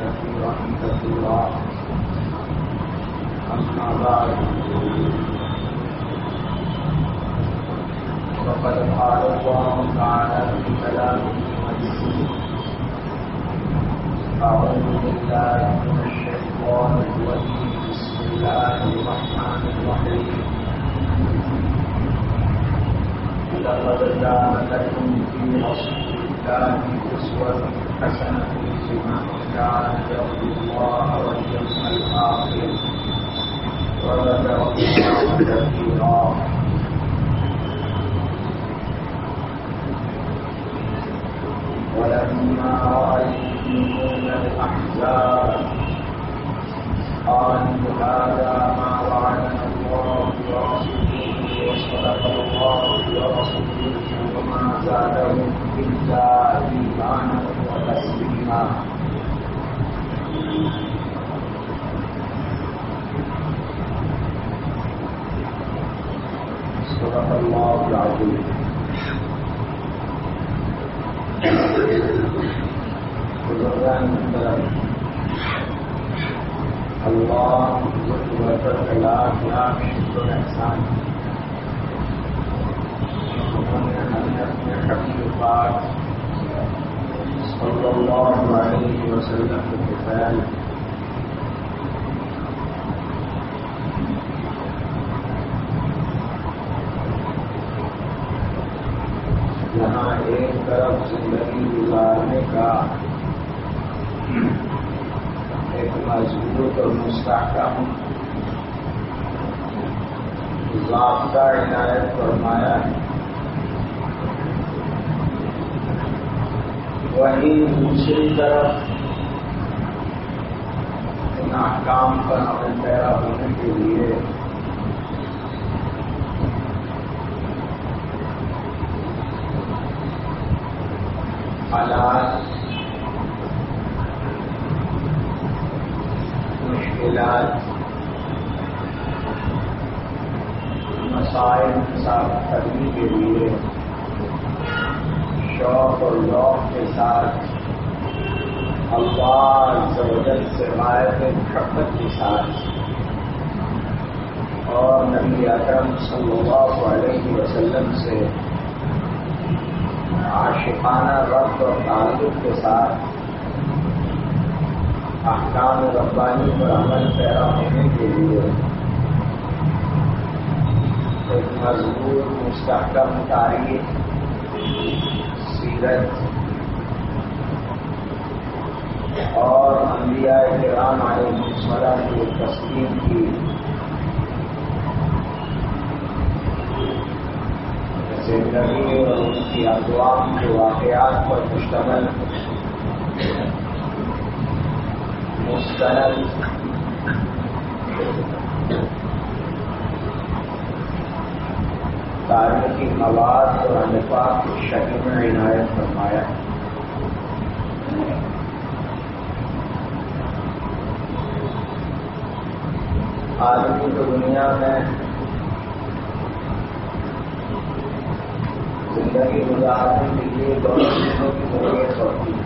كثيرا كثيرا أما بعد فقد قال الله تعالى في كلامه المجيد أعوذ بالله من الشيطان الرجيم بسم الله الرحمن الرحيم لقد كان لكم في رسول الله أسوة حسنة لمن كان يرجو الله واليوم الآخر. وذكر الله كثيرا ولما رأى الأحزاب قالوا هذا ما وعدنا الله ورسوله وصدق الله ورسوله وما زادهم إلا إيمانا تسلیما صدق اللہ ضرورت لاکھ لاکھ شکر احسان ہمیں اپنے صلى الله عليه وسلم القتال یہاں ایک طرف زندگی گزارنے کا ایک مضبوط اور مستحکم ضابطہ عنایت فرمایا ہے۔ وہی دوسری طرف کام پر ہمیں پیدا ہونے کے لیے حالات مشکلات مسائل کے ساتھ کرنے کے لیے شوق اور لوگ کے ساتھ اللہ زوجل سے غائب محبت کے ساتھ۔ اور نبی اکرم صلی اللہ علیہ وسلم سے عاشقانہ ربط اور تعلق کے ساتھ احکام ربانی پر عمل پیرا ہونے کے لیے ایک مضبوط، مستحکم تاریخ عزت اور انبیاء کرام آئے مسمرہ کی تسلیم کی۔ زندگی اور ان کی اقوام کے واقعات پر مشتمل، مستند تاریخ کی آواز اور انفاق کی شکل میں عنایت فرمایا۔ آج کی دنیا میں زندگی گزارنے کے لیے دونوں چیزوں کی ضرورت ہوتی ہے۔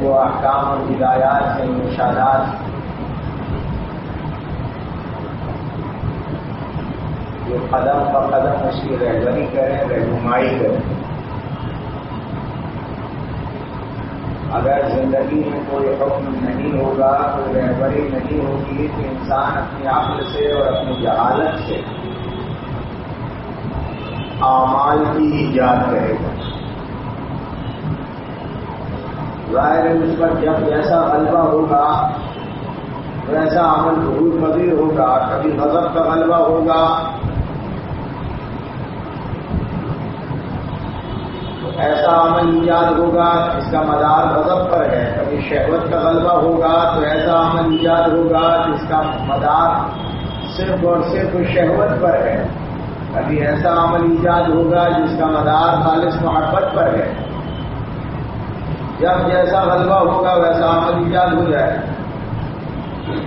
وہ احکام اور ہدایات ہیں ارشادات جو قدم پر قدم اس کی رہبری کریں، رہنمائی کریں۔ اگر زندگی میں کوئی حکم نہیں ہوگا، کوئی رہبری نہیں ہوگی، تو انسان اپنی عقل سے اور اپنی جہالت سے اعمال کی ایجاد کرے گا۔ ظاہر اس پر جب جیسا غلبہ ہوگا، ویسا عمل ضرور پذیر ہوگا، کبھی مذہب کا غلبہ ہوگا۔ تو ایسا عمل ایجاد ہوگا، جس کا مدار مذہب پر ہے، کبھی شہوت کا غلبہ ہوگا، تو ایسا عمل ایجاد ہوگا، جس کا مدار صرف اور صرف شہوت پر ہے۔ کبھی ایسا عمل ایجاد ہوگا، جس کا مدار خالص محبت پر ہے۔ جب جیسا غلبہ ہوگا ویسا عمل ایجاد ہو جائے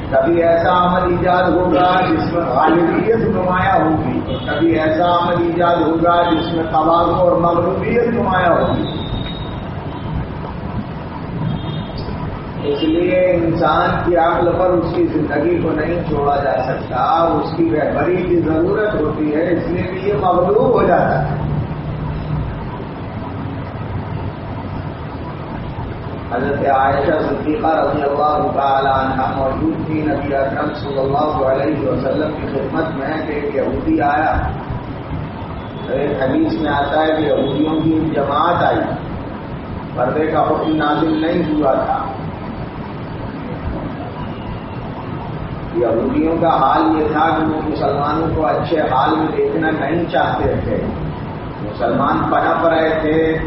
کبھی ایسا عمل ایجاد ہوگا جس میں غالبیت نمایاں ہوگی۔ اور کبھی ایسا عمل ایجاد ہوگا جس میں تباہ اور مغلوبیت نمایاں ہوگی۔ اس لیے انسان کی عقل پر اس کی زندگی کو نہیں چھوڑا جا سکتا، اس کی رہبری کی ضرورت ہوتی ہے، اس لیے کہ یہ مغلوب ہو جاتا ہے۔ حضرت عائشہ صدیقہ رضی اللہ تعالی عنہ موجود تھی، نبی اکرم صلی اللہ علیہ وسلم کی خدمت میں کہ ایک یہودی آیا۔ ایک حدیث میں آتا ہے کہ یہودیوں کی جماعت آئی۔ پردے کا حکم نازل نہیں ہوا تھا۔ یہودیوں کا حال یہ تھا کہ وہ مسلمانوں کو اچھے حال میں دیکھنا نہیں چاہتے تھے۔ مسلمان پنپ رہے تھے۔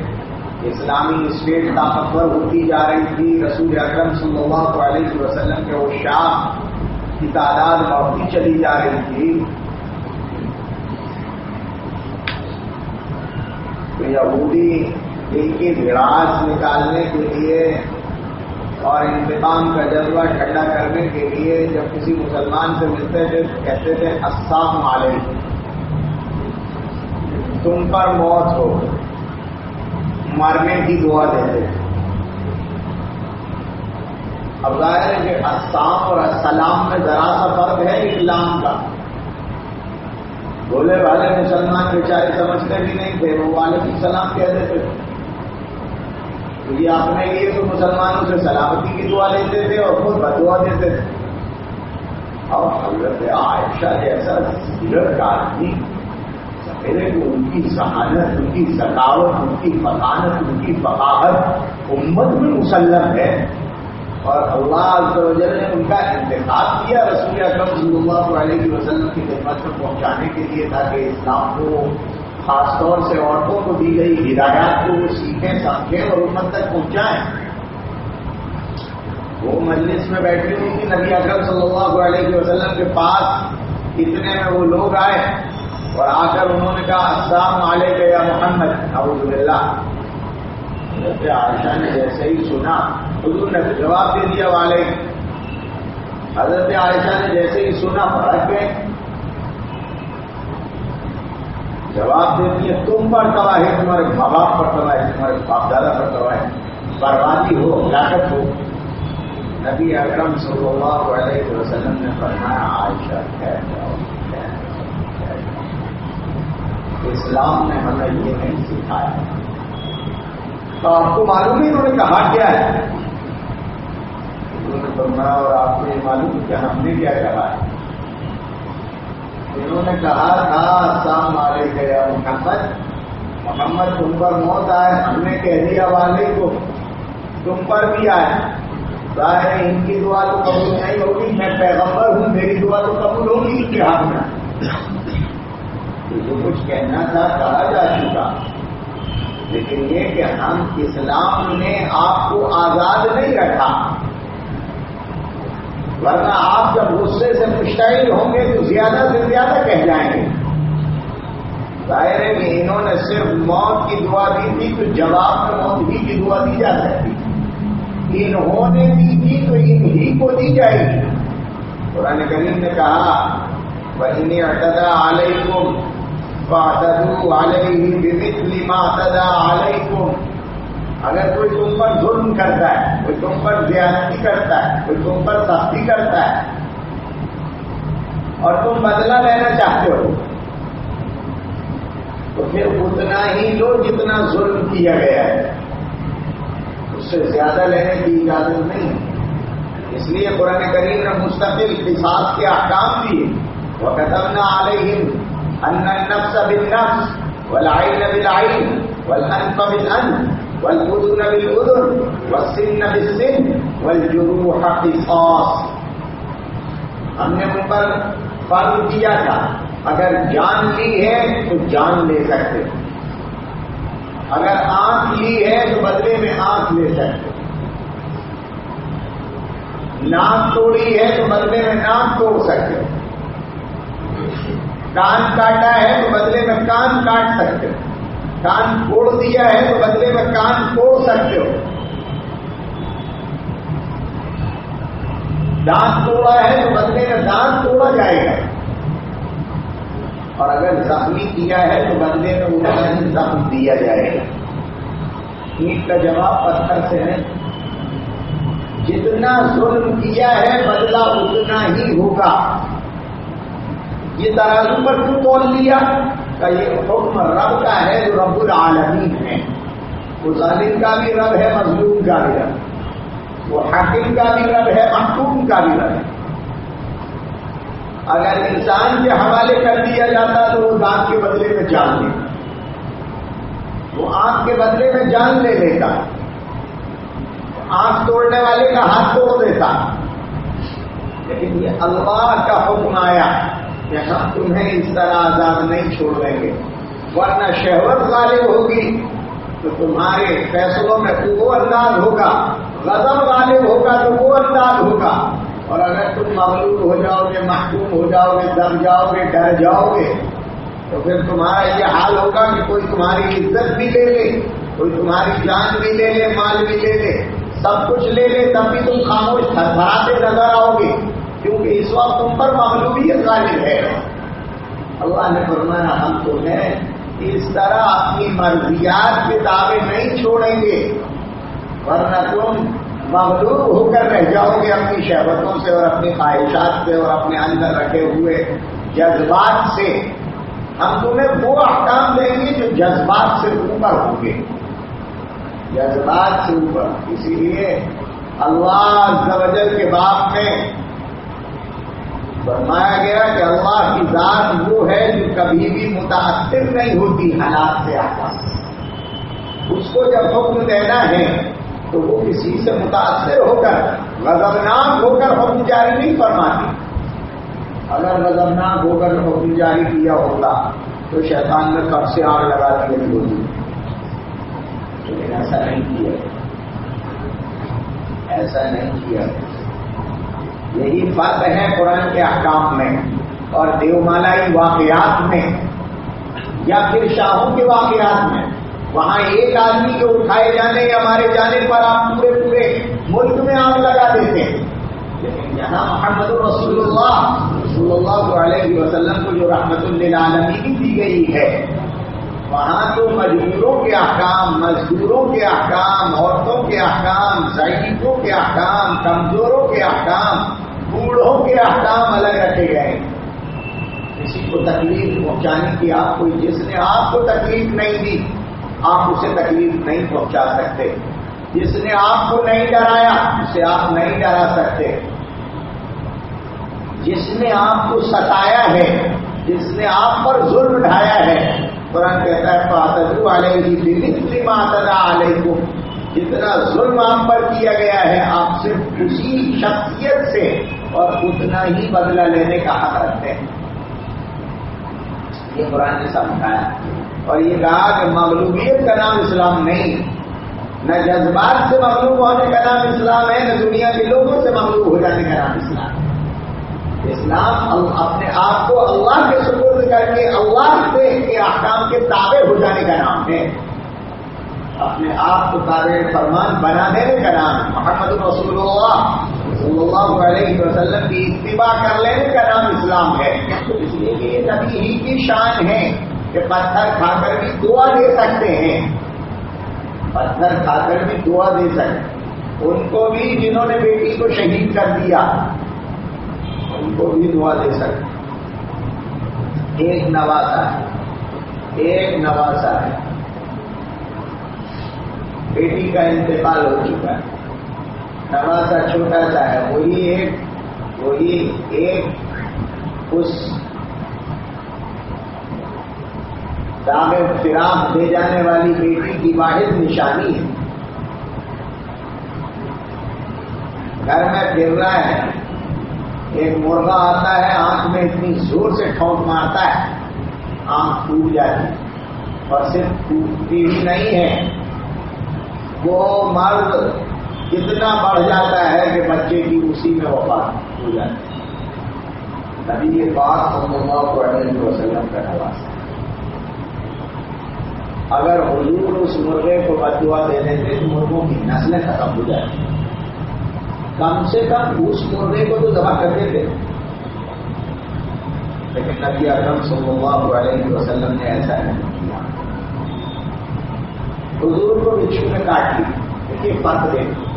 اسلامی اسٹیٹ طاقتور ہوتی جا رہی تھی رسول اکرم صلی اللہ علیہ وسلم کے وہ شاہ کی تعداد بڑھتی چلی جا رہی تھی۔ تو یہودی دل کی وراج نکالنے کے لیے اور انتقام کا جذبہ ٹھنڈا کرنے کے لیے جب کسی مسلمان سے ملتے تھے تو کہتے تھے، السلام علیکم۔ تم پر موت ہو۔ مرنے کی دعا دیتے ہیں اب ظاہر ہے کہ اسلام اور السلام میں ذرا سا فرق ہے اسلام کا۔ بولے والے مسلمان بیچارے سمجھتے بھی نہیں تھے، وہ والد السلام کہہ دیتے۔ تھے تو یہ اپنے لیے تو مسلمانوں سے سلامتی کی دعا لیتے تھے اور خود بدعا دیتے تھے۔ اور حضرت عائشہ جیسا سیرت کا آدمی ان کی ذہانت ان کی ثقافت ان کی فقانت ان کی فقاحت امت میں مسلم ہے۔ اور اللہ عز و جل نے ان کا انتخاب کیا رسول اکرم صلی اللہ علیہ وسلم کی خدمت میں پہنچانے کے لیے تاکہ اسلام کو خاص طور سے عورتوں کو دی گئی ہدایات کو وہ سیکھیں، سمجھیں اور امت تک پہنچائیں۔ وہ مجلس میں بیٹھی ہوئی تھی نبی اکرم صلی اللہ علیہ وسلم کے پاس۔ اتنے میں وہ لوگ آئے۔ اور آ کر انہوں نے کہا، السلام علیکم یا محمد ابو اللہ حضرت عائشہ نے جیسے ہی سنا، حضور نے جواب دے دیا والے حضرت عائشہ نے جیسے ہی سنا فرق گئے۔ جواب دے دیا، تم پر تباہ ہے تمہارے ماں باپ پر تباہ ہے تمہارے باپ دادا پر تباہ ہے بربادی ہو ہلاکت ہو۔ نبی اکرم صلی اللہ علیہ وسلم نے فرمایا، عائشہ کہہ جاؤ اسلام نے ہمیں یہ نہیں سکھایا۔ تو آپ کو معلوم ہی انہوں نے کہا کیا ہے؟ انہوں نے فرمایا اور آپ کو یہ معلوم کہ ہم نے کیا کہا ہے۔ انہوں نے کہا تھا، السلام مارے گیا محمد۔ محمد، تم پر موت آئے، ہم نے کہہ دیا والے کو۔ تم پر بھی آئے۔ ظاہر ان کی دعا تو قبول نہیں ہوگی، میں پیغمبر ہوں، میری دعا تو قبول ہوگی ان کے ہاتھ میں۔ جو کچھ کہنا تھا، کہا جا چکا۔ لیکن یہ کہ ہم اسلام نے آپ کو آزاد نہیں رکھا۔ ورنہ آپ جب غصے سے مشتعل ہوں گے تو زیادہ سے زیادہ کہہ جائیں گے۔ ظاہر ہے کہ انہوں نے صرف موت کی دعا دی تھی، تو جواب میں موت ہی کی دعا دی جا سکتی۔ انہوں نے دی تھی تو ان ہی کو دی جائے گی۔ قرآن کریم نے کہا بہنی اٹدا علیکم فاعتدوا علیہ بمثل ما اعتدى علیکم۔ اگر کوئی تم پر ظلم کرتا ہے، کوئی تم پر زیادتی کرتا ہے، کوئی تم پر سختی کرتا ہے، اور تم بدلہ لینا چاہتے ہو، تو پھر اتنا ہی لو جتنا ظلم کیا گیا ہے۔ اس سے زیادہ لینے کی اجازت نہیں۔ اس لیے قرآن کریم نے مستقل حساب کے احکام دیے۔ وہ قدم نہ آ رہی ان نفس بل نفس والعین بالعین والانف بالانف والبدن بالبدن والسن بالسن والجروح قصاص۔ ہم نے ان پر فرض کیا تھا۔ اگر جان لی ہے تو جان لے سکتے۔ اگر آنکھ لی ہے تو بدلے میں آنکھ لے سکتے۔ ناک توڑی ہے تو بدلے میں ناک توڑ سکتے۔ کان کاٹا ہے تو بدلے میں کان کاٹ سکتے ہو۔ کان توڑ دیا ہے تو بدلے میں کان توڑ سکتے ہو۔ دانت توڑا ہے تو بدلے میں دانت توڑا جائے گا۔ اور اگر زخمی کیا ہے تو بدلے میں اتنا ہی زخم دیا جائے گا۔ اینٹ کا جواب پتھر سے ہے۔ جتنا ظلم کیا ہے بدلہ اتنا ہی ہوگا۔ یہ ترازو پر کیوں تول لیا؟ کا یہ حکم رب کا ہے جو رب العالمین ہے۔ وہ ظالم کا بھی رب ہے، مظلوم کا بھی رب وہ حاکم کا بھی رب ہے، محکوم کا بھی رب ہے۔ اگر انسان کے حوالے کر دیا جاتا تو وہ دانت کے بدلے میں جان لے وہ آنکھ کے بدلے میں جان لے لیتا۔ آنکھ توڑنے والے کا ہاتھ توڑ دیتا۔ لیکن یہ اللہ کا حکم آیا۔ کہ ہم تمہیں اس طرح آزاد نہیں چھوڑ دیں گے۔ ورنہ شہوت غالب ہوگی تو تمہارے فیصلوں میں وہ انداز ہوگا۔ غضب غالب ہوگا تو وہ انداز ہوگا۔ اور اگر تم مغلوب ہو جاؤ گے، محکوم ہو جاؤ گے، دم جاؤ گے، ڈر جاؤ گے، تو پھر تمہارا یہ حال ہوگا کہ کوئی تمہاری عزت بھی لے لے، کوئی تمہاری جان بھی لے لے، مال بھی لے لے، سب کچھ لے لے، تب بھی تم خاموش تھراتے نظر آؤ گے۔ کیونکہ اس وقت تم پر معلومیت غالب ہے۔ اللہ نے فرمایا، ہم تو ہے اس طرح اپنی مرضیات کے دعوے نہیں چھوڑیں گے، ورنہ تم مغلوب ہو کر رہ جاؤ گے اپنی شہبتوں سے اور اپنی خواہشات سے اور اپنے اندر رکھے ہوئے جذبات سے۔ ہم تمہیں وہ احکام دیں گے جو جذبات سے اوپر ہوں گے۔ جذبات سے اوپر۔ اسی لیے اللہ زوجل کے باپ میں فرمایا گیا کہ اللہ کی ذات وہ ہے جو کبھی بھی متاثر نہیں ہوتی حالات سے آتا۔ اس کو جب حکم دینا ہے تو وہ کسی سے متاثر ہو کر غضبناک ہو کر حکم جاری نہیں فرماتی۔ اگر غضبناک ہو کر حکم جاری کیا ہوتا تو شیطان نے کب سے آگ لگا دی گئی ہوتی؟ لیکن ایسا نہیں کیا۔ ایسا نہیں کیا۔ یہی فرق ہے قرآن کے احکام میں اور دیومالائی واقعات میں یا پھر شاہوں کے واقعات میں۔ وہاں ایک آدمی کے اٹھائے جانے یا مارے جانے پر آپ پورے پورے ملک میں آگ لگا دیتے ہیں۔ لیکن یہاں محمد رسول اللہ صلی اللہ علیہ وسلم کو جو رحمت اللہ کی دی گئی ہے، وہاں تو مزدوروں کے احکام، مزدوروں کے احکام، عورتوں کے احکام ضعیفوں کے احکام، کمزوروں کے احکام بوڑھوں کے احکام الگ رکھے گئے کسی کو تکلیف پہنچانے کی آپ کو جس نے آپ کو تکلیف نہیں دی، آپ اسے تکلیف نہیں پہنچا سکتے۔ جس نے آپ کو نہیں ڈرایا، اسے آپ نہیں ڈرا سکتے۔ جس نے آپ کو ستایا ہے، جس نے آپ پر ظلم ڈھایا ہے، قرآن کہتا ہے پاتو والے ہی ماتدا علیہ کو جتنا ظلم آپ پر کیا گیا ہے، آپ صرف اسی شخصیت سے اور اتنا ہی بدلہ لینے کا حق رکھتے ہیں۔ یہ قرآن نے سمجھایا۔ اور یہ کہا کہ مغلوبیت کا نام اسلام نہیں۔ نہ جذبات سے مغلوب ہونے کا نام اسلام ہے، نہ دنیا کے لوگوں سے مغلوب ہو جانے کا نام اسلام۔ ہے اسلام اپنے آپ کو اللہ کے سپرد کر کے، اللہ سے کے احکام کے تابع ہو جانے کا نام ہے۔ اپنے آپ کو تابع فرمان بنا دینے کا نام محمد رسول اللہ۔ صلی اللہ علیہ وسلم کی اتباع کر لینے کا نام اسلام ہے۔ اس لیے کہ یہ نبی ہی کی شان ہے کہ پتھر کھا کر بھی دعا دے سکتے ہیں۔ پتھر کھا کر بھی دعا دے سکتے ان کو بھی جنہوں نے بیٹی کو شہید کر دیا، ان کو بھی دعا دے سکتے ایک نواسا ایک نواسا ہے۔ بیٹی کا انتقال ہو چکا ہے۔ نواسا چھوٹا سا ہے، وہی ایک وہی ایک، اس داغ فراق دے جانے والی بیٹی کی واحد نشانی ہے۔ گھر میں پھر رہا ہے، ایک مرغا آتا ہے، آنکھ میں اتنی زور سے ٹھونک مارتا ہے، آنکھ ٹوٹ جاتی اور صرف ٹوٹتی ہی نہیں ہے، وہ مرد اتنا بڑھ جاتا ہے کہ بچے کی اسی میں وفات ہو جاتی ہے نبی یہ بات ہم کو علیہ وسلم کا نواز ہے اگر حضور اس مرغے کو بدوا دے دیتے تو مرغوں کی نسلیں ختم ہو جاتی کم سے کم اس مرغے کو تو دبا کر دیتے۔ لیکن نبی اکرم صلی اللہ علیہ وسلم نے ایسا نہیں کیا۔ حضور کو بچھو نے کاٹ لی دیکھیے فرق دے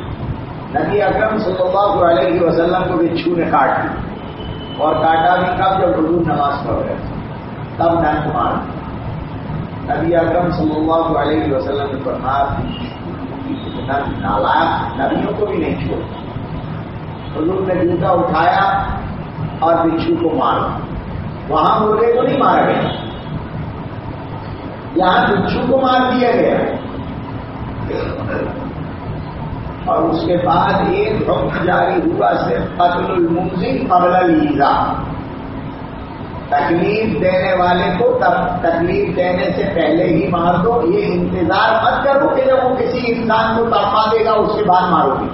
نبی اکرم صلی اللہ علیہ وسلم کو بچھو نے کاٹ لی اور کاٹا بھی کب؟ جب حضور نماز پڑھ رہے تب ڈنک مار نبی اکرم صلی اللہ علیہ وسلم نے فرمایا نالا نبیوں کو بھی نہیں چھوڑ۔ حضور نے جوتا اٹھایا اور بچھو کو مارا۔ وہاں مرغے کو نہیں مارا گیا یہاں بچھو کو مار دیا گیا۔ اور اس کے بعد ایک حکم جاری ہوا صرف قتل المنزل قبل الزا تکلیف دینے والے کو تکلیف دینے سے پہلے ہی مار دو. یہ انتظار مت کرو کہ جب وہ کسی انسان کو تڑپا دے گا، اس کے بعد مارو گی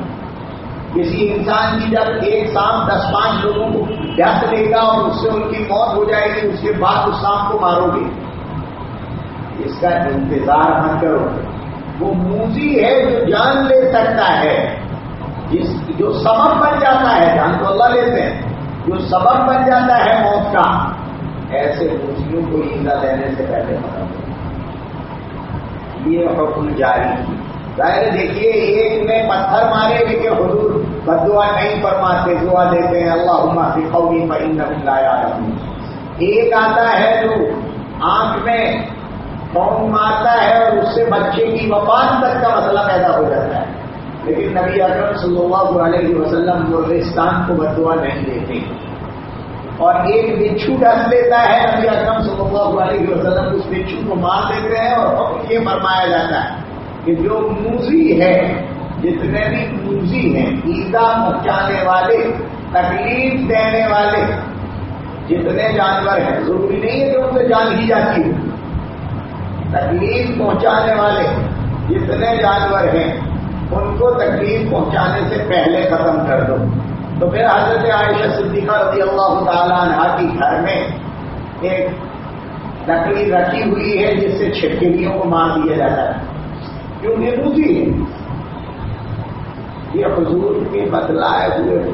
کسی انسان کی جب ایک شام دس پانچ لوگوں کو ڈس لے گا اور اس سے ان کی موت ہو جائے گی، اس کے بعد اس شام کو مارو گے. اس کا انتظار مت کرو. وہ موزی ہے جو جان لے سکتا ہے۔ جس جو سبب بن جاتا ہے، جان تو اللہ لیتے ہیں۔ جو سبب بن جاتا ہے موت کا، ایسے موزیوں کو ایندھا دینے سے پہلے یہ حکم جاری ظاہر دیکھیے، ایک نے پتھر مارے لیکن حضور بدعا نہیں فرماتے، دعا دیتے ہیں اللہ عما قومی پر لایا ایک آتا ہے جو آنکھ میں قوم مارتا ہے اور اس سے بچے کی وفات تک کا مسئلہ پیدا ہو جاتا ہے۔ لیکن نبی اکرم صلی اللہ علیہ وسلم بلوچستان کو بدعا نہیں دیتے۔ اور ایک بچھو ڈس لیتا ہے نبی اکرم صلی اللہ علیہ وسلم، اس بچھو کو مار دیتے ہیں اور یہ فرمایا جاتا ہے کہ جو موزی ہے، جتنے بھی موزی ہیں، ایزا پہنچانے والے، تکلیف دینے والے، جتنے جانور ہیں، ضروری نہیں ہے کہ ان سے جان ہی جاتی ہو۔ تکلیف پہنچانے والے جتنے جانور ہیں، ان کو تکلیف پہنچانے سے پہلے ختم کر دو۔ تو پھر حضرت عائشہ صدیقہ رضی اللہ تعالیٰ عنہ کی گھر میں ایک لکڑی رکھی ہوئی ہے، جس سے چھٹکیوں کو مار دیا جاتا ہے۔ کیونکہ دوسری ہے۔ یہ حضور کے بدلائے ہوئے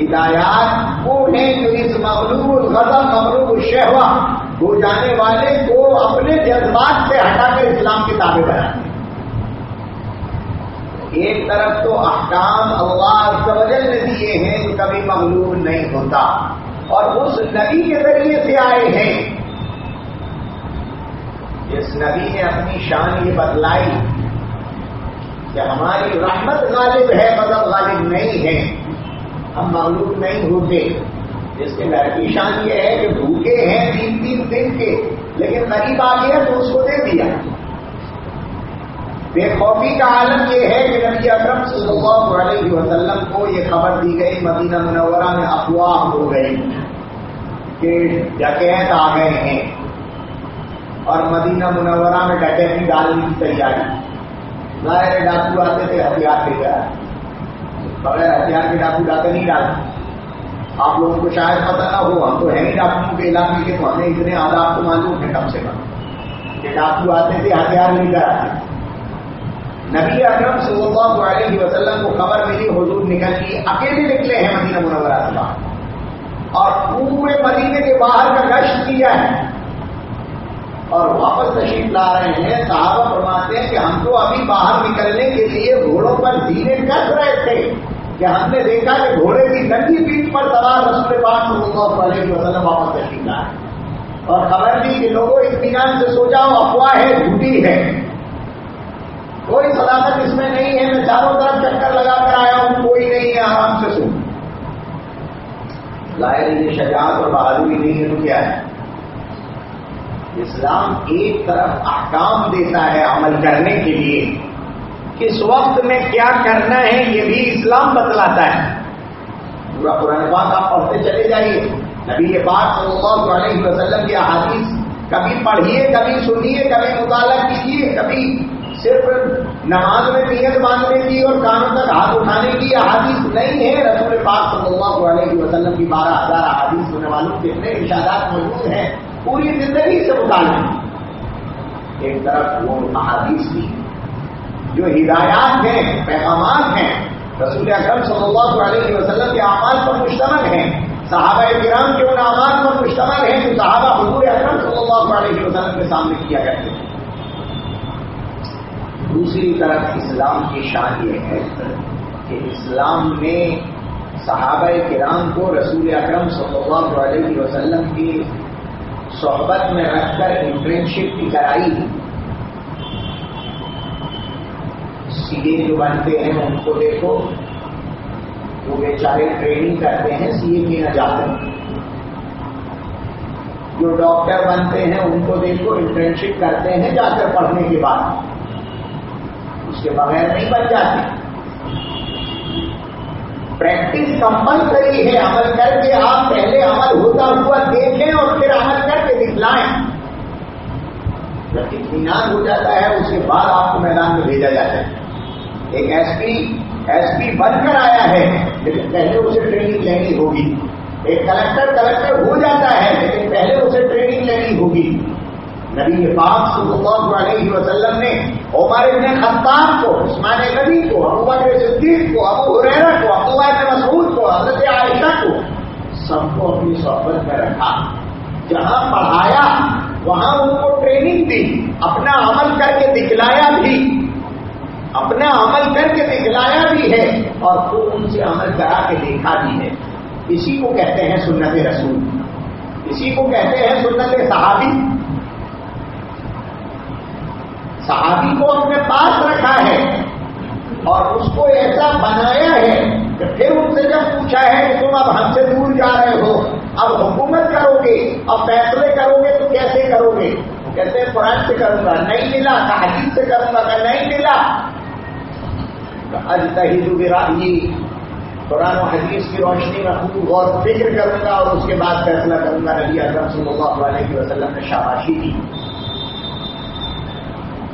ہدایات وہ ہیں جو اس مغلوب الغضب، مغلوب الشہوا ہو جانے والے کو اپنے جذبات سے ہٹا کر اسلام کی تابع بناتے ایک طرف تو احکام اللہ سوجل نے دیے ہیں، جو کبھی مغلوب نہیں ہوتا۔ اور اس نبی کے ذریعے سے آئے ہیں۔ اس نبی نے اپنی شان یہ بدلائی کہ ہماری رحمت غالب ہے مگر غالب نہیں ہے۔ ہم مغلوب نہیں ہوتے۔ اس کے گھر کی شان یہ ہے کہ بھوکے ہیں تین تین دن کے، لیکن غریب آ گیا تو اس کو دے دیا۔ بے خوفی کا عالم یہ ہے کہ نبی اکرم صلی اللہ علیہ وسلم کو یہ خبر دی گئی، مدینہ منورہ میں افواہ ہو گئی کہ ڈکیت آ گئے ہیں۔ اور مدینہ منورہ میں ڈکیتی ڈالنے کی تیاری۔ ظاہر ڈاکو آتے تھے، ہتھیار لے گیا بغیر ہتھیار کے ڈاکو ڈاکے نہیں ڈالتے۔ آپ لوگوں کو شاید پتہ نہ ہو، ہم تو ہے ہی ڈاکوؤں کے علاقے کے تو ہمیں اتنے آداب کو معلوم ہے کم سے کم۔ کہ آتے تھے ہتھیار لے کر آتے۔ نبی اکرم صلی اللہ علیہ وسلم کو خبر ملی حضور نکل کی اکیلے نکلے ہیں مدینہ منورہ سے باہر۔ اور پورے مدینے کے باہر کا گشت کیا ہے۔ اور واپس تشریف لا رہے ہیں۔ صحابہ فرماتے ہیں کہ ہم تو ابھی باہر نکلنے کے لیے گھوڑوں پر زینے کس رہے تھے۔ کہ ہم نے دیکھا کہ گھوڑے کی گندی پیٹ پر سوار رسول پاک صلی اللہ علیہ وسلم واپس تشریف لائے اور خبر دی کہ لوگوں اطمینان سے سو جاؤ افواہ ہے جھوٹی ہے کوئی صداقت اس میں نہیں ہے، میں چاروں طرف چکر لگا کر آیا ہوں، کوئی نہیں ہے، آرام سے سن ظاہر یہ شجاعت اور بہادری نہیں ہے، تو کیا ہے؟ اسلام ایک طرف احکام دیتا ہے عمل کرنے کے لیے۔ کس وقت میں کیا کرنا ہے یہ بھی اسلام بتلاتا ہے۔ پورا قرآن پاک آپ پڑھتے چلے جائیے۔ نبی یہ بات صلی اللہ علیہ وسلم کی احادیث کبھی پڑھیے، کبھی سنیے، کبھی مطالعہ کیجیے، کبھی صرف نماز میں نیت باندھنے کی اور کانوں تک ہاتھ اٹھانے کی احادیث نہیں ہے۔ رسول پاک صلی اللہ علیہ وسلم کی بارہ ہزار احادیث سننے والوں کے اتنے ارشادات موجود ہیں۔ پوری زندگی سے متعلق۔ ایک طرف وہ احادیث کی جو ہدایات ہیں، پیغامات ہیں، رسول اکرم صلی اللہ علیہ وسلم کے اعمال پر مشتمل ہیں۔ صحابہ کرام کے ان اعمال پر مشتمل ہیں جو صحابہ حضور اکرم صلی اللہ علیہ وسلم کے سامنے کیا کرتے ہیں دوسری طرف اسلام کی شان یہ ہے کہ اسلام نے صحابہ کرام کو رسول اکرم صلی اللہ علیہ وسلم کی صحبت میں رکھ کر انٹرنشپ کی کرائی۔ سی اے جو بنتے ہیں، ان کو دیکھو۔ وہ بیچارے ٹریننگ کرتے ہیں، سی اے کے نہ جاتے ہیں جو ڈاکٹر بنتے ہیں، ان کو دیکھو انٹرنشپ کرتے ہیں جا کر پڑھنے کے بعد۔ اس کے بغیر نہیں بن جاتے۔ پریکٹس کمپلسری ہے، عمل کر کے آپ پہلے عمل ہوتا ہوا دیکھیں اور پھر عمل کر کے دکھلائیں۔ جب اطمینان ہو جاتا ہے، اس کے بعد آپ کو میدان میں بھیجا جاتا ہے۔ ایک ایس پی ایس پی بن کر آیا ہے، لیکن پہلے اسے ٹریننگ لینی ہوگی۔ ایک کلکٹر کلکٹر ہو جاتا ہے، لیکن پہلے اسے ٹریننگ لینی ہوگی۔ نبی پاک صلی اللہ علیہ وسلم نے عمر ابن خطاب کو، عثمان نبی کو، ابو بکر صدیق کو، ابو حریرا کو ابو بکر مسعود کو، حضرت عائشہ کو، سب کو اپنی صحبت میں رکھا۔ جہاں پڑھایا، وہاں ان کو ٹریننگ دی، اپنا عمل کر کے دکھلایا بھی۔ اپنا عمل کر کے دکھلایا بھی ہے اور خود ان سے عمل کرا کے دیکھا بھی ہے۔ اسی کو کہتے ہیں سنت رسول۔ اسی کو کہتے ہیں سنت صحابی۔ صحابی کو اپنے پاس رکھا ہے اور اس کو ایسا بنایا ہے کہ پھر ان سے جب پوچھا ہے کہ تم اب ہم سے دور جا رہے ہو، اب حکومت کرو گے، اب فیصلے کرو گے، تو کیسے کرو گے؟ کہتے ہیں قرآن سے کروں گا، نہیں ملا تحریر سے کروں گا کہ نہیں ملا اج تحید قرآن و حدیث کی روشنی میں خوب غور فکر کروں گا اور اس کے بعد فیصلہ کروں گا نبی اکرم صلی اللہ علیہ وسلم نے شاباشی کی۔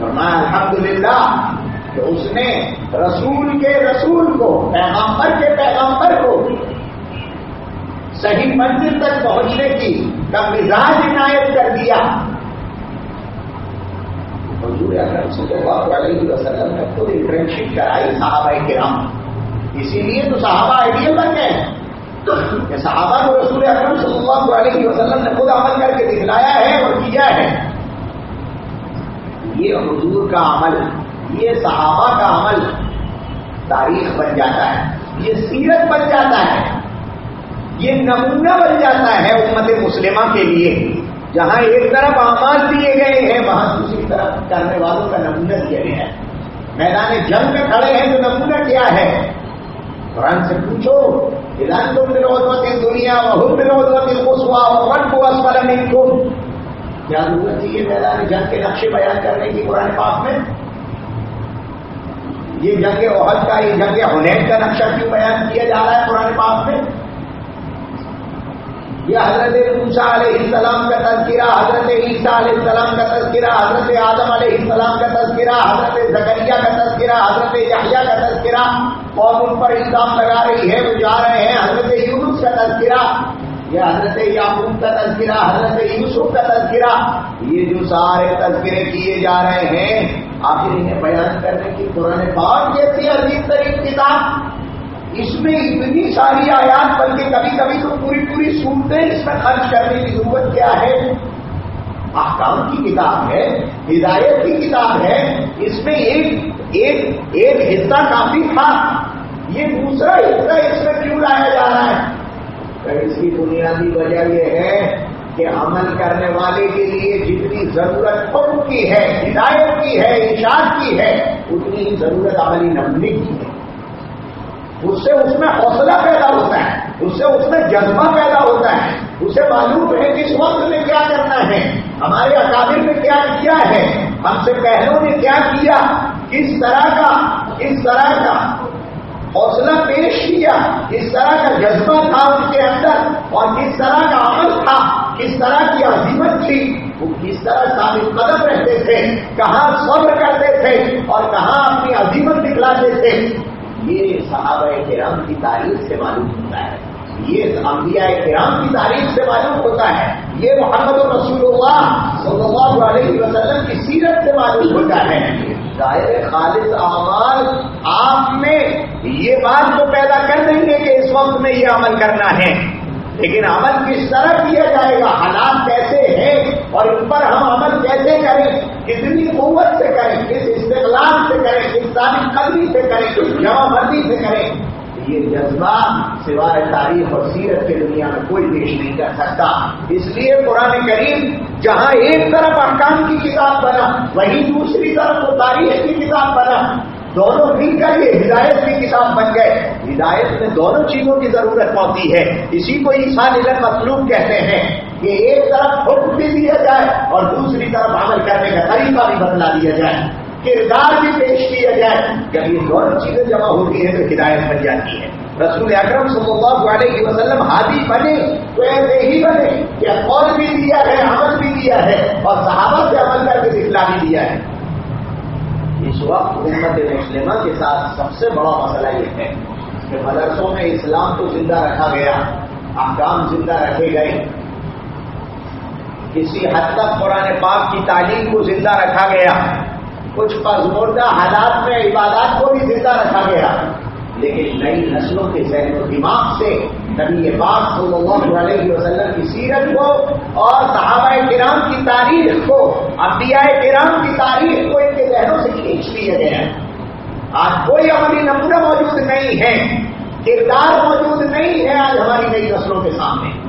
میں الحمد للہ کہ اس نے رسول کے رسول کو پیغامبر کے پیغامبر کو صحیح منزل تک پہنچنے کی کا مزاج عنایت کر دیا۔ حضور اکرم صلی اللہ علیہ وسلم نے خود انٹرنشپ کرائی صحابہ کرام۔ اسی لیے تو صحابہ آئیڈیل بن گئے۔ کہ صحابہ کو رسول اکرم صلی اللہ علیہ وسلم نے خود عمل کر کے دکھلایا ہے اور کیا ہے۔ یہ حضور کا عمل، یہ صحابہ کا عمل تاریخ بن جاتا ہے، یہ سیرت بن جاتا ہے، یہ نمونہ بن جاتا ہے امت مسلمہ کے لیے۔ جہاں ایک طرف آماد دیے گئے ہیں، وہاں دوسری طرف کرنے والوں کا نمونہ دیا گیا ہے۔ میدان جنگ میں کھڑے ہیں تو نمونہ کیا ہے؟ قرآن سے پوچھو ادان تم بروتی دنیا بہت بروتی خسوا اور کو اسفل نہیں تم کیا ضرورت تھی یہ میدان جنگ کے نقشے بیان کرنے کی قرآن پاک میں؟ یہ جنگ عہد کا، یہ جنگ ہنیٹ کا نقشہ کیوں بیان کیا جا رہا ہے قرآن پاک میں؟ یہ حضرت موسا علیہ السلام کا تذکرہ، حضرت عیسیٰ علیہ السلام کا تذکرہ، حضرت آدم علیہ السلام کا تذکرہ، حضرت زکریہ کا تذکرہ، حضرت یحییٰ کا تذکرہ۔ قوم ان پر الزام لگا رہی ہے، وہ جا رہے ہیں، حضرت یونس کا تذکرہ یہ حضرت یعقوب کا تذکرہ، حضرت یوسف کا تذکرہ۔ یہ جو سارے تذکرے کیے جا رہے ہیں آخر انہیں بیان کرنے کی قرآن پاک جیسی عجیب ترین کتاب اس میں اتنی ساری آیات، بلکہ کبھی کبھی تو پوری پوری صورتیں اس میں خرچ کرنے کی ضرورت کیا ہے؟ احکام کی کتاب ہے، ہدایت کی کتاب ہے، اس میں ایک ایک ایک حصہ کافی تھا۔ یہ دوسرا حصہ اس میں کیوں لایا جا رہا ہے؟ اس کی بنیادی وجہ یہ ہے کہ عمل کرنے والے کے لیے جتنی ضرورت حکم کی ہے، ہدایت کی ہے اشاعت کی ہے، اتنی ضرورت عملی نمنے کی ہے۔ اس سے اس میں حوصلہ پیدا ہوتا ہے، اس سے اس میں جذبہ پیدا ہوتا ہے۔ اسے معلوم ہے کہ اس وقت میں کیا کرنا ہے۔ ہمارے اکابر میں کیا کیا ہے؟ ہم سے پہلوں نے کیا کیا؟ کس طرح کا، کس طرح کا حوصلہ پیش کیا؟ کس طرح کا جذبہ تھا ان کے اندر؟ اور کس طرح کا عمل تھا؟ کس طرح کی عظیمت تھی؟ وہ کس طرح ثابت قدم رہتے تھے؟ کہاں صبر کرتے تھے؟ اور کہاں اپنی عظیمت دکھلاتے تھے؟ یہ صحابہ کرام کی تاریخ سے معلوم ہوتا ہے۔ یہ انبیاء کرام کی تاریخ سے معلوم ہوتا ہے۔ یہ محمد رسول اللہ صلی اللہ علیہ وسلم کی سیرت سے معلوم ہوتا ہے۔ ظاہر خالص اعمال آپ میں یہ بات تو پیدا کر دیں گے کہ اس وقت میں یہ عمل کرنا ہے۔ لیکن عمل کس طرح کیا جائے گا؟ حالات کیسے ہیں؟ اور ان پر ہم عمل کیسے کریں؟ کتنی قوت سے کریں؟ کس استقلال سے کریں کس تعلیم قدری سے کریں، جمع مردی سے کریں، یہ جذبہ سوائے تاریخ اور سیرت کی دنیا میں کوئی پیش نہیں کر سکتا۔ اس لیے قرآن کریم جہاں ایک طرف احکام کی کتاب بنا، وہیں دوسری طرف وہ تاریخ کی کتاب بنا۔ دونوں مل کر یہ ہدایت کی کتاب بن گئے۔ ہدایت میں دونوں چیزوں کی ضرورت پڑتی ہے۔ اسی کو انسان علم مطلوب کہتے ہیں کہ ایک طرف حکم بھی دیا جائے اور دوسری طرف عمل کرنے کا طریقہ بھی بدلا دیا جائے۔ کردار بھی پیش کیا جائے۔ جب یہ دونوں چیزیں جمع ہوتی ہیں تو ہدایت بن جاتی ہے۔ رسول اکرم صلی اللہ علیہ وسلم ہادی بنے تو ایسے ہی بنے کہ قول بھی دیا ہے، عمل بھی دیا ہے، اور صحابہ سے عمل کر کے دکھلا بھی دیا ہے۔ اس وقت امت مسلمہ کے ساتھ سب سے بڑا مسئلہ یہ ہے کہ مدرسوں میں اسلام کو زندہ رکھا گیا، احکام زندہ رکھے گئے۔ کسی حد تک قرآن پاک کی تعلیم کو زندہ رکھا گیا۔ کچھ پزموردہ حالات میں عبادات کو بھی زندہ رکھا گیا۔ لیکن نئی نسلوں کے ذہن و دماغ سے نبی پاک صلی اللہ علیہ وسلم کی سیرت کو اور صحابہ کرام کی تاریخ کو، انبیاء کرام کی تاریخ کو ان کے ذہنوں سے کھینچ لیا گیا۔ آج کوئی عملی نمونہ موجود نہیں ہے، کردار موجود نہیں ہے آج ہماری نئی نسلوں کے سامنے۔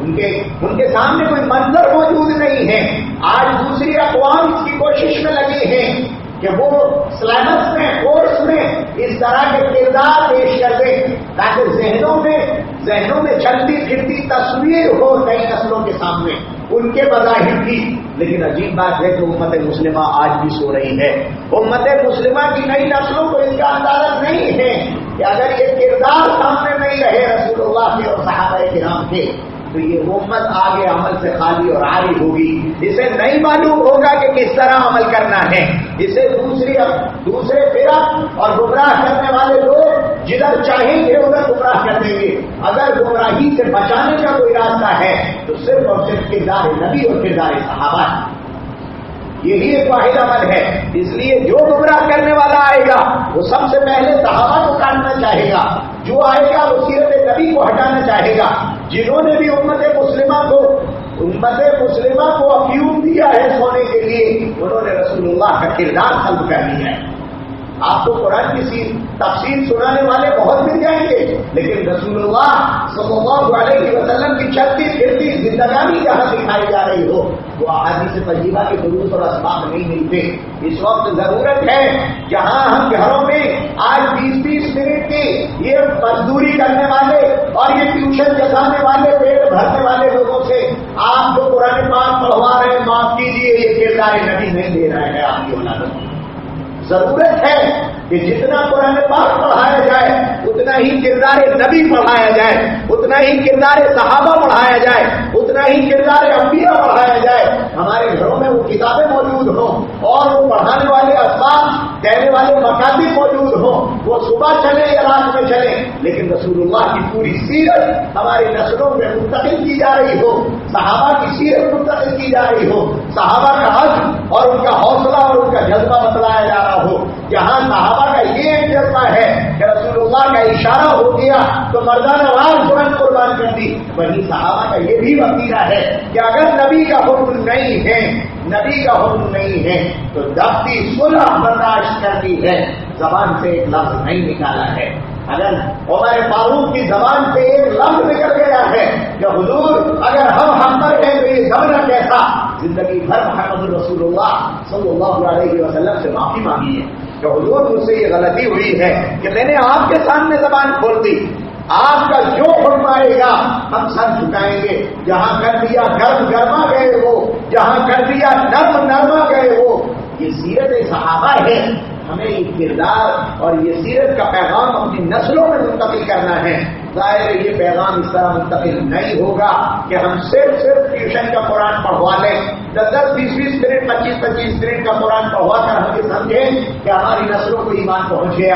ان کے ان کے سامنے کوئی منظر موجود نہیں ہے۔ آج دوسری اقوام اس کی کوشش میں لگی ہیں کہ وہ سلیبس میں کورس میں اس طرح کے کردار پیش کر دیں تاکہ ذہنوں میں ذہنوں میں چلتی پھرتی تصویر ہو نئی نسلوں کے سامنے۔ ان کے مظاہر کی لیکن عجیب بات ہے کہ امت مسلمہ آج بھی سو رہی ہے۔ امت مسلمہ کی نئی نسلوں کو اس کا اندازہ نہیں ہے کہ اگر یہ کردار سامنے نہیں رہے رسول اللہ کے اور صحابہ کرام کے۔ تو یہ امت آگے عمل سے خالی اور عاری ہوگی۔ اسے نہیں معلوم ہوگا کہ کس طرح عمل کرنا ہے۔ اسے دوسری دوسرے فرق اور گمراہ کرنے والے لوگ جدھر چاہیں گے، ادھر گمراہ کر دیں گے۔ اگر گمراہی سے بچانے کا کوئی راستہ ہے، تو صرف اور صرف کردار نبی اور کردار صحابہ۔ یہی ایک واحد عمل ہے۔ اس لیے جو گمراہ کرنے والا آئے گا، وہ سب سے پہلے صحابہ کو کاٹنا چاہے گا۔ جو آئے گا، وہ سیرت نبی کو ہٹانا چاہے گا۔ جنہوں نے بھی امت مسلمہ کو، امت مسلمہ کو افیوم دیا ہے سونے کے لیے، انہوں نے رسول اللہ کا کردار خلق کر دیا ہے۔ آپ کو قرآن کی تفصیل سنانے والے بہت مل جائیں گے۔ لیکن رسول اللہ صلی اللہ علیہ وسلم کی چلتی پھرتی زندگانی جہاں دکھائی جا رہی ہو۔ وہ آدمی سے تجیبہ کے خلوص اور اسباب نہیں ملتے۔ اس وقت ضرورت ہے جہاں ہم گھروں میں آج بیس بیس منٹ کی یہ مزدوری کرنے والے اور یہ ٹیوشن جگانے والے، پیٹ بھرنے والے لوگوں سے آپ جو قرآن پاک پڑھوا رہے ہیں، معاف کیجیے یہ کردار نبی نہیں دے رہے ہیں، آپ کی اولادوں کو۔ ضرورت ہے کہ جتنا قرآن پاک پڑھایا جائے اتنا ہی کردار نبی پڑھایا جائے، اتنا ہی کردار صحابہ پڑھایا جائے، اتنا ہی کردار انبیاء پڑھایا جائے۔ ہمارے گھروں میں وہ کتابیں موجود ہوں اور وہ پڑھانے والے اسباب کہنے والے مکاتب موجود ہوں۔ وہ صبح چلے یا رات میں چلے لیکن رسول اللہ کی پوری سیرت ہماری نسلوں میں منتقل کی جا رہی ہو۔ صحابہ کی سیرت منتقل کی جا رہی ہو۔ صحابہ کا حج اور ان کا حوصلہ اور ان کا جذبہ بتلایا جا رہا ہو۔ جہاں صحابہ کا یہ جذبہ ہے کہ رسول اللہ کا اشارہ ہو گیا تو مردان آواز ترنت قربان کر دی۔ وہی صحابہ کا یہ بھی وسیلہ ہے کہ اگر نبی کا حکم نہیں ہے، نبی کا حکم نہیں ہے، تو دفتی سلح برداشت کرتی ہے۔ زبان سے ایک لفظ نہیں نکالا ہے۔ اگر عمر فاروق کی زبان پہ ایک لفظ نکل گیا ہے کہ حضور، اگر ہم ہم پر ہیں تو یہ زمانہ کیسا؟ زندگی بھر محمد رسول اللہ صلی اللہ علیہ وسلم سے معافی مانگی ہے۔ کہ حضور مجھ سے یہ غلطی ہوئی ہے کہ میں نے آپ کے سامنے زبان کھول دی۔ آپ کا جو فرمائے گا، ہم سر جھکائیں گے۔ جہاں کر دیا گرم گرما گئے وہ جہاں کر دیا نرم نرما گئے وہ۔ یہ سیرت صحابہ ہے، ہمیں یہ کردار اور یہ سیرت کا پیغام اپنی نسلوں میں منتقل کرنا ہے۔ ظاہر ہے یہ پیغام اس طرح منتقل نہیں ہوگا کہ ہم صرف صرف ٹیوشن کا قرآن پڑھوا لیں۔ دس دس، بیس بیس منٹ، پچیس پچیس منٹ کا قرآن پڑھوا کر ہم یہ سمجھیں کہ ہماری نسلوں کو ایمان پہنچ گیا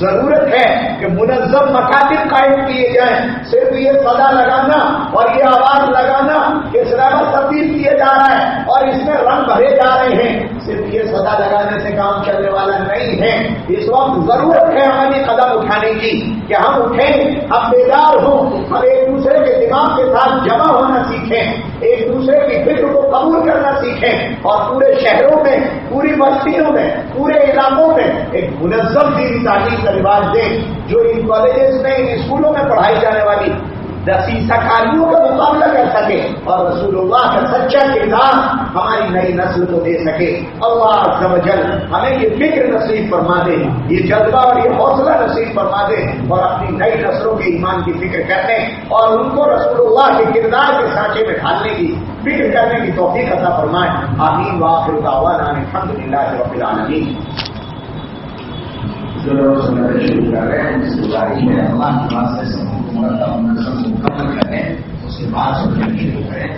ضرورت ہے کہ منظم مکاتب قائم کیے جائیں۔ صرف یہ سدا لگانا اور یہ آواز لگانا کہ سلیبس تبدیل کیے جا رہا ہے اور اس میں رنگ بھرے جا رہے ہیں۔ صرف یہ سدا لگانے سے کام چلنے والا نہیں ہے۔ اس وقت ضرورت ہے ہماری قدم اٹھانے کی کہ ہم اٹھیں، ہم بیدار ہوں، ہم ایک دوسرے کے دماغ کے ساتھ جمع ہونا سیکھیں، ایک دوسرے کی فکر کو قبول کرنا سیکھیں۔ اور پورے شہروں میں، پوری بستیوں میں، پورے علاقوں میں ایک منظم دینی تعلیم کا رواج دیں، جو ان کالجز میں، ان اسکولوں میں پڑھائی جانے والی سکاریوں کا مقابلہ کر سکے اور رسول اللہ کا سچا کردار ہماری نئی نسل کو دے سکے، اللہ جل ہمیں یہ فکر نصیب فرما دے، یہ جذبہ اور یہ حوصلہ نصیب فرما دے اور اپنی نئی نسلوں کے ایمان کی فکر کرنے اور ان کو رسول اللہ کے کردار کے سانچے میں ڈھالنے کی فکر کرنے کی توفیق عطا فرمائے۔ آمین۔ واخر دعوانا الحمد للہ رب العالمین۔ جو لوگ سننے شروع کر رہے ہیں اس گزاری میں اللہ کی بات سے مکمل کریں اس کے بعد سننے شروع کریں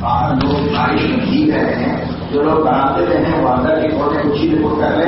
باہر لوگ گاڑی نہیں رہے ہیں جو لوگ بناتے رہے ہیں، وہ اندر کی فوٹیں کچھ ہی رپورٹ کر لیں